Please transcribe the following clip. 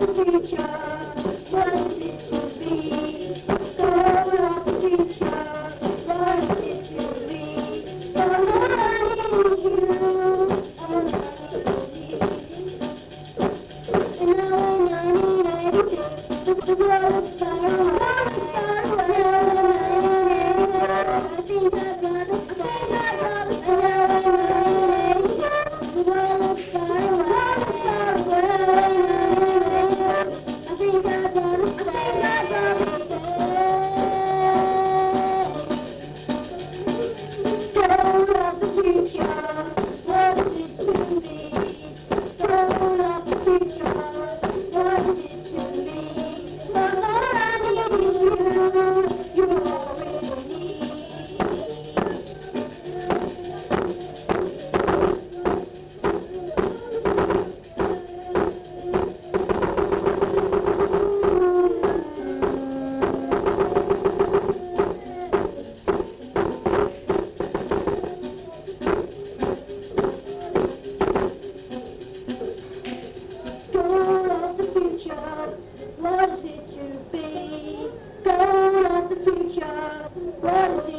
the future? What is it? fuerza.